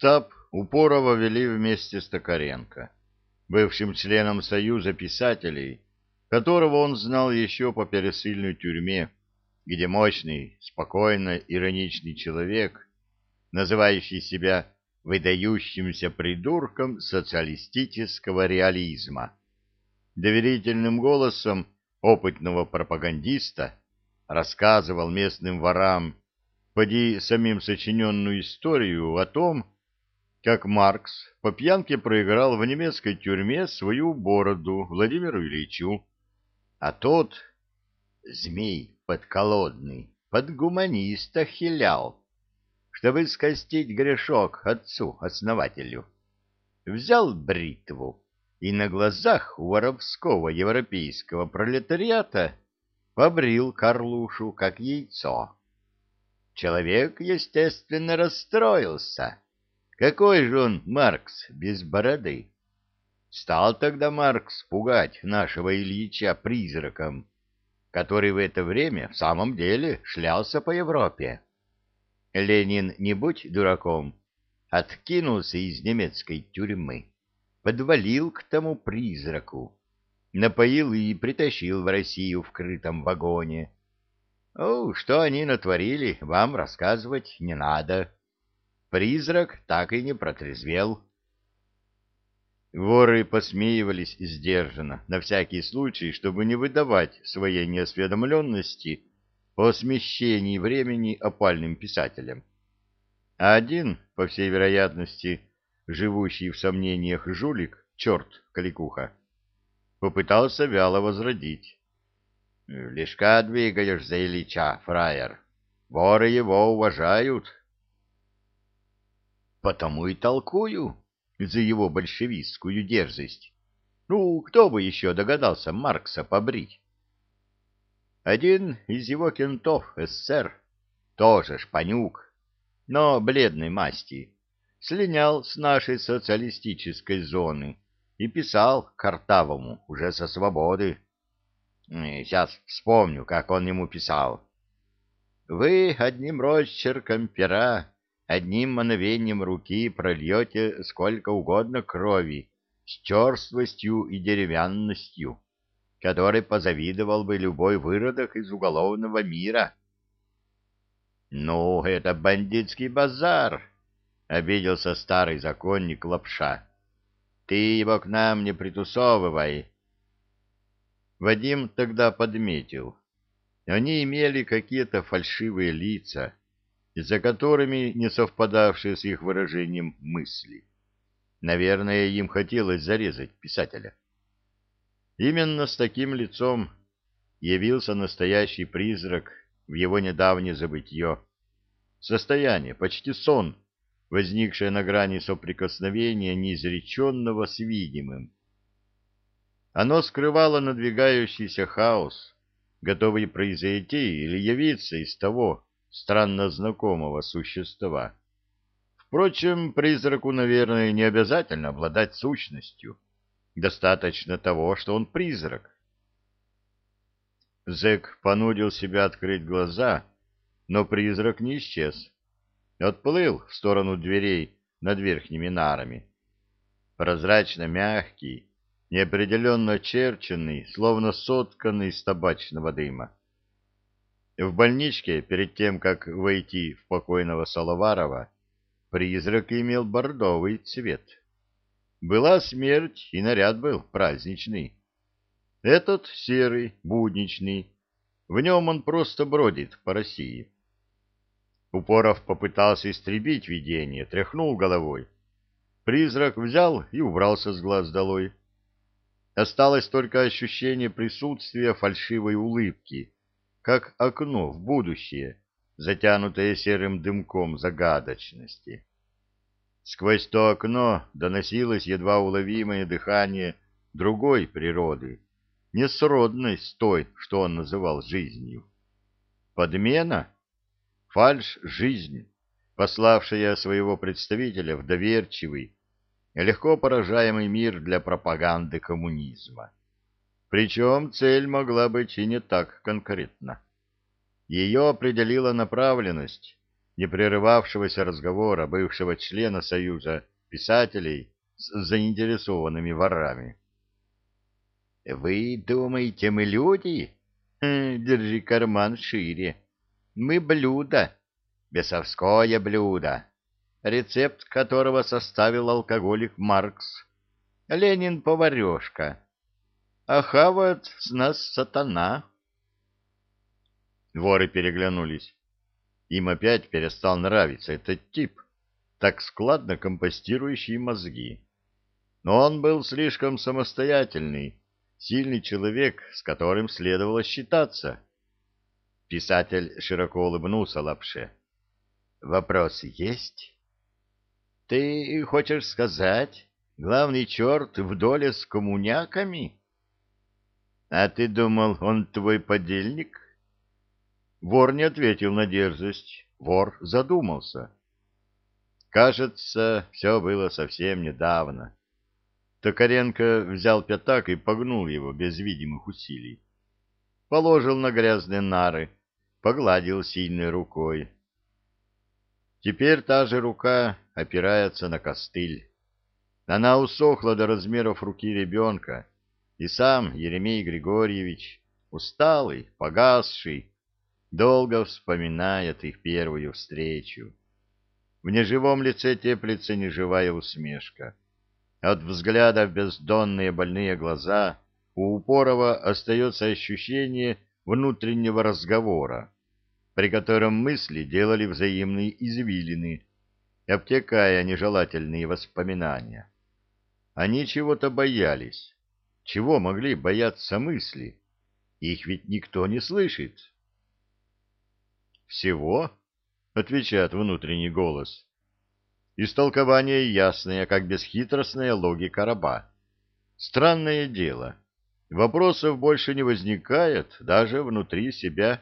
штаб Упорова вели вместе с Токаренко, бывшим членом Союза писателей, которого он знал еще по пересыльной тюрьме, где мощный, спокойно ироничный человек, называющий себя выдающимся придурком социалистического реализма, доверительным голосом опытного пропагандиста рассказывал местным ворам, поди самим сочиненную историю о том, как Маркс по пьянке проиграл в немецкой тюрьме свою бороду Владимиру Ильичу, а тот, змей подколодный, под гуманиста хилял, чтобы скостить грешок отцу-основателю. Взял бритву и на глазах у воровского европейского пролетариата побрил Карлушу как яйцо. Человек, естественно, расстроился какой же он, Маркс, без бороды? Стал тогда Маркс пугать нашего Ильича призраком, который в это время в самом деле шлялся по Европе. Ленин, не будь дураком, откинулся из немецкой тюрьмы, подвалил к тому призраку, напоил и притащил в Россию в крытом вагоне. О, что они натворили, вам рассказывать не надо. Призрак так и не протрезвел. Воры посмеивались сдержанно, на всякий случай, чтобы не выдавать своей неосведомленности о смещении времени опальным писателям. А один, по всей вероятности, живущий в сомнениях жулик, черт, Каликуха, попытался вяло возродить. «Лишка двигаешь за Ильича, фраер. Воры его уважают». Потому и толкую за его большевистскую дерзость. Ну, кто бы еще догадался Маркса побрить? Один из его кентов, СССР, тоже шпанюк, но бледной масти, слинял с нашей социалистической зоны и писал Картавому уже со свободы. Сейчас вспомню, как он ему писал. «Вы одним росчерком пера одним мановением руки прольете сколько угодно крови с черствостью и деревянностью, которой позавидовал бы любой выродок из уголовного мира. — Ну, это бандитский базар, — обиделся старый законник Лапша. — Ты его к нам не притусовывай. Вадим тогда подметил. Они имели какие-то фальшивые лица, за которыми не совпадавшие с их выражением мысли. Наверное, им хотелось зарезать писателя. Именно с таким лицом явился настоящий призрак в его недавнее забытье. Состояние, почти сон, возникшее на грани соприкосновения неизреченного с видимым. Оно скрывало надвигающийся хаос, готовый произойти или явиться из того, странно знакомого существа. Впрочем, призраку, наверное, не обязательно обладать сущностью. Достаточно того, что он призрак. Зэк понудил себя открыть глаза, но призрак не исчез. Отплыл в сторону дверей над верхними нарами. Прозрачно мягкий, неопределенно очерченный, словно сотканный из табачного дыма. В больничке, перед тем, как войти в покойного Соловарова, призрак имел бордовый цвет. Была смерть, и наряд был праздничный. Этот серый, будничный, в нем он просто бродит по России. Упоров попытался истребить видение, тряхнул головой. Призрак взял и убрался с глаз долой. Осталось только ощущение присутствия фальшивой улыбки, как окно в будущее, затянутое серым дымком загадочности. Сквозь то окно доносилось едва уловимое дыхание другой природы, несродной с той, что он называл жизнью. Подмена? Фальш-жизнь, пославшая своего представителя в доверчивый, легко поражаемый мир для пропаганды коммунизма. Причем цель могла быть и не так конкретна. Ее определила направленность, непрерывавшегося разговора бывшего члена Союза писателей с заинтересованными ворами. «Вы думаете, мы люди? Держи карман шире. Мы блюдо, бесовское блюдо, рецепт которого составил алкоголик Маркс. Ленин поварешка, а хавает с нас сатана». Воры переглянулись. Им опять перестал нравиться этот тип, так складно компостирующий мозги. Но он был слишком самостоятельный, сильный человек, с которым следовало считаться. Писатель широко улыбнулся Лапше. «Вопрос есть?» «Ты хочешь сказать, главный черт в доле с коммуняками?» «А ты думал, он твой подельник?» Вор не ответил на дерзость. Вор задумался. Кажется, все было совсем недавно. Токаренко взял пятак и погнул его без видимых усилий. Положил на грязные нары, погладил сильной рукой. Теперь та же рука опирается на костыль. Она усохла до размеров руки ребенка, и сам Еремей Григорьевич, усталый, погасший, долго вспоминает их первую встречу. В неживом лице теплится неживая усмешка. От взгляда в бездонные больные глаза у Упорова остается ощущение внутреннего разговора, при котором мысли делали взаимные извилины, обтекая нежелательные воспоминания. Они чего-то боялись. Чего могли бояться мысли? Их ведь никто не слышит. «Всего?» — отвечает внутренний голос. Истолкование ясное, как бесхитростная логика раба. Странное дело. Вопросов больше не возникает даже внутри себя.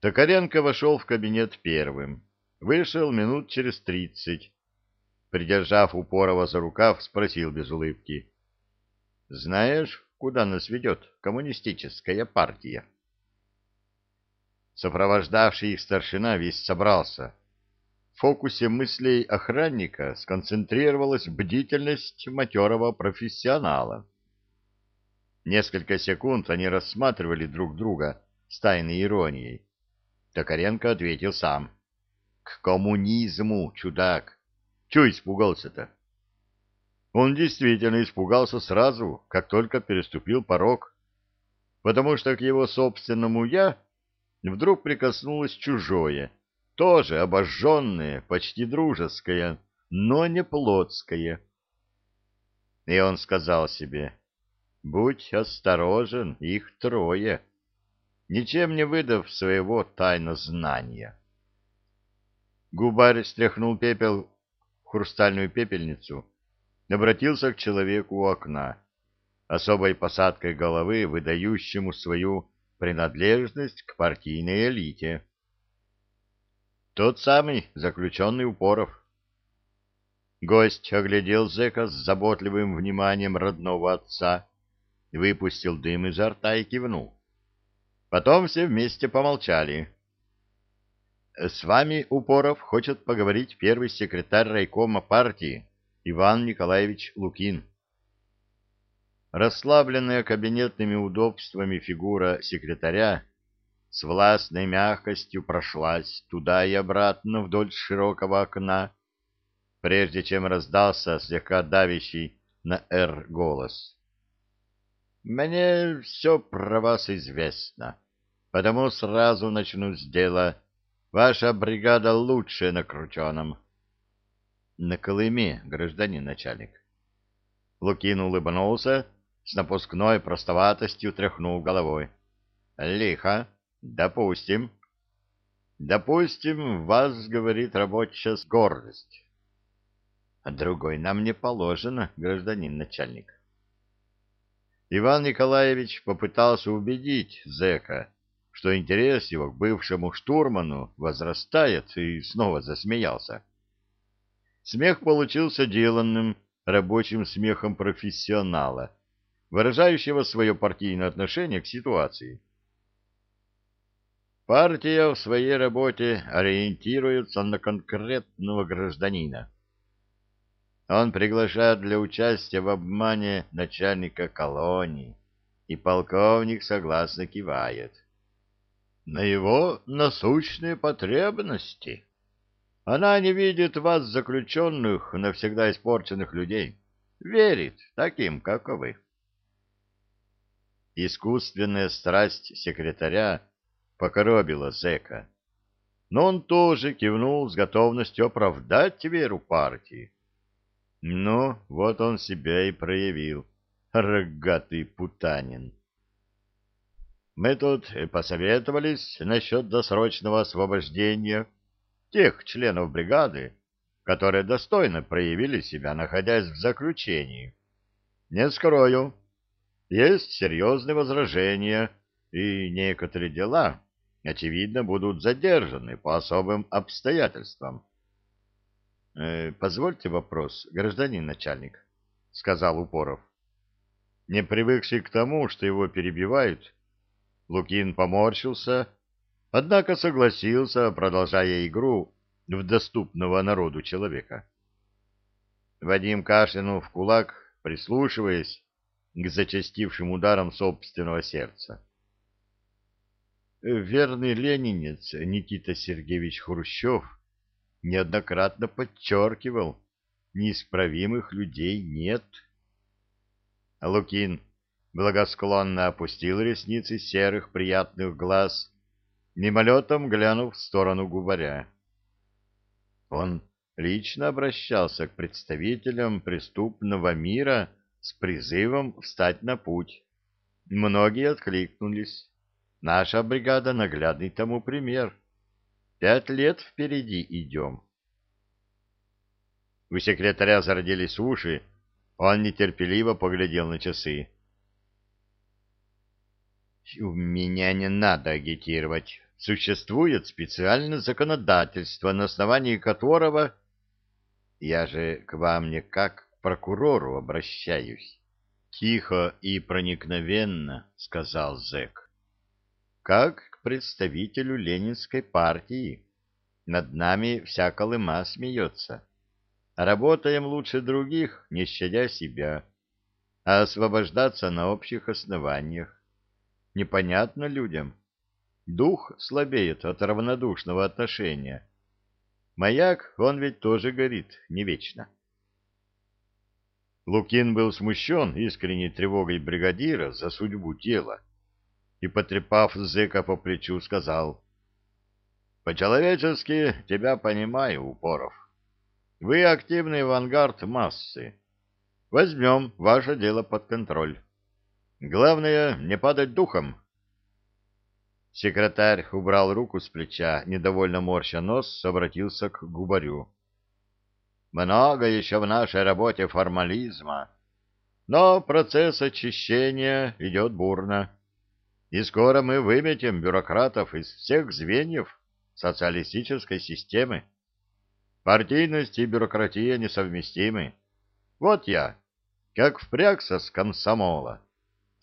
Токаренко вошел в кабинет первым. Вышел минут через тридцать. Придержав Упорова за рукав, спросил без улыбки. — Знаешь, куда нас ведет коммунистическая партия? Сопровождавший их старшина весь собрался. В фокусе мыслей охранника сконцентрировалась бдительность матерого профессионала. Несколько секунд они рассматривали друг друга с тайной иронией. Токаренко ответил сам. — К коммунизму, чудак! Чего испугался-то? Он действительно испугался сразу, как только переступил порог, потому что к его собственному «я» вдруг прикоснулось чужое, тоже обожженное, почти дружеское, но не плотское. И он сказал себе, «Будь осторожен, их трое, ничем не выдав своего тайнознания». Губарь стряхнул пепел в хрустальную пепельницу, обратился к человеку у окна, особой посадкой головы, выдающему свою принадлежность к партийной элите. Тот самый заключенный Упоров. Гость оглядел зэка с заботливым вниманием родного отца, выпустил дым изо рта и кивнул. Потом все вместе помолчали. «С вами, Упоров, хочет поговорить первый секретарь райкома партии Иван Николаевич Лукин». Расслабленная кабинетными удобствами фигура секретаря с властной мягкостью прошлась туда и обратно вдоль широкого окна, прежде чем раздался слегка давящий на «Р» голос. «Мне все про вас известно, потому сразу начну с дела. Ваша бригада лучше на Крученом». «На Колыме, гражданин начальник». Лукин улыбнулся, с напускной простоватостью тряхнул головой. Лихо. Допустим. Допустим, вас, говорит рабочая с гордость. А другой нам не положено, гражданин начальник. Иван Николаевич попытался убедить зэка, что интерес его к бывшему штурману возрастает, и снова засмеялся. Смех получился деланным рабочим смехом профессионала, выражающего свое партийное отношение к ситуации. партия в своей работе ориентируется на конкретного гражданина. Он приглашает для участия в обмане начальника колонии, и полковник согласно кивает. На его насущные потребности. Она не видит вас, заключенных, навсегда испорченных людей. Верит таким, как вы. Искусственная страсть секретаря покоробила зэка. Но он тоже кивнул с готовностью оправдать веру партии. Ну, вот он себя и проявил, рогатый путанин. Мы тут посоветовались насчет досрочного освобождения тех членов бригады, которые достойно проявили себя, находясь в заключении. Не скрою, есть серьезные возражения, и некоторые дела, очевидно, будут задержаны по особым обстоятельствам. «Э, — Позвольте вопрос, гражданин начальник, — сказал Упоров. Не привыкший к тому, что его перебивают, Лукин поморщился, однако согласился, продолжая игру в доступного народу человека. Вадим кашлянул в кулак, прислушиваясь к зачастившим ударам собственного сердца. Верный ленинец Никита Сергеевич Хрущев неоднократно подчеркивал, неисправимых людей нет. Лукин благосклонно опустил ресницы серых приятных глаз, мимолетом глянув в сторону губаря. Он лично обращался к представителям преступного мира с призывом встать на путь. Многие откликнулись. Наша бригада — наглядный тому пример. Пять лет впереди идем. У секретаря зародились уши, он нетерпеливо поглядел на часы. Меня не надо агитировать. Существует специальное законодательство, на основании которого... Я же к вам не как к прокурору обращаюсь. Тихо и проникновенно, — сказал зэк. Как к представителю Ленинской партии. Над нами вся Колыма смеется. Работаем лучше других, не щадя себя, а освобождаться на общих основаниях непонятно людям. Дух слабеет от равнодушного отношения. Маяк, он ведь тоже горит не вечно. Лукин был смущен искренней тревогой бригадира за судьбу тела и, потрепав зэка по плечу, сказал, «По-человечески тебя понимаю, Упоров. Вы активный авангард массы. Возьмем ваше дело под контроль. Главное, не падать духом. Секретарь убрал руку с плеча, недовольно морща нос, обратился к губарю. Много еще в нашей работе формализма, но процесс очищения идет бурно, и скоро мы выметим бюрократов из всех звеньев социалистической системы. Партийность и бюрократия несовместимы. Вот я, как впрягся с комсомола,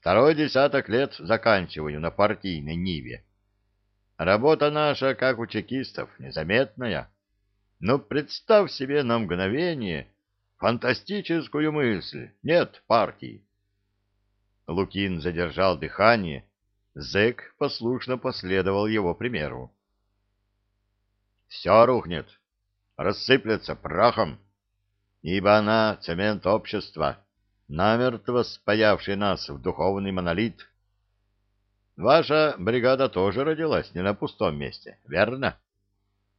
Второй десяток лет заканчиваю на партийной ниве. Работа наша, как у чекистов, незаметная. Но представь себе на мгновение фантастическую мысль. Нет партии. Лукин задержал дыхание. Зэк послушно последовал его примеру. Все рухнет, рассыплется прахом, ибо она цемент общества намертво спаявший нас в духовный монолит. Ваша бригада тоже родилась не на пустом месте, верно?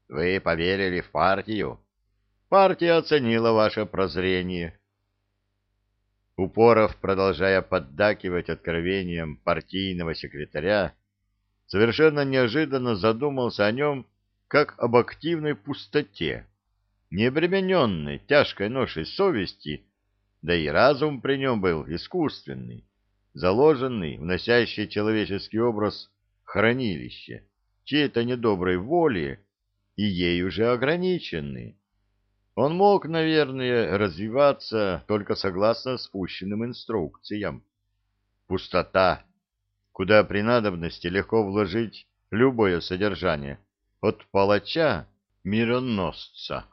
Вы поверили в партию. Партия оценила ваше прозрение. Упоров, продолжая поддакивать откровением партийного секретаря, совершенно неожиданно задумался о нем как об активной пустоте, не обремененной тяжкой ношей совести да и разум при нем был искусственный, заложенный, вносящий человеческий образ хранилище, чьей-то недоброй воли и ей уже ограниченный. Он мог, наверное, развиваться только согласно спущенным инструкциям. Пустота, куда при надобности легко вложить любое содержание от палача-мироносца.